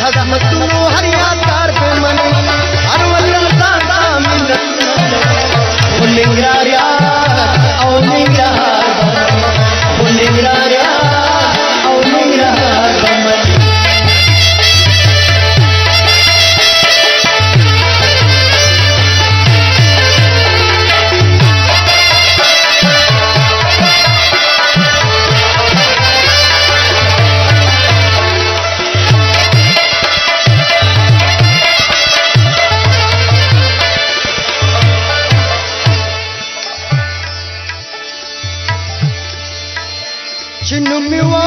हजम सुनो हरिया तार पे मन। अरवल्ला दादा मन फुलिंगरा रे औ निंगरा फुलिंगरा रे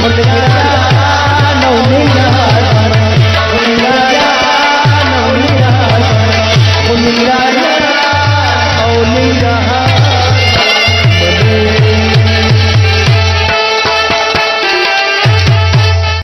नाले ओ नौ निंगार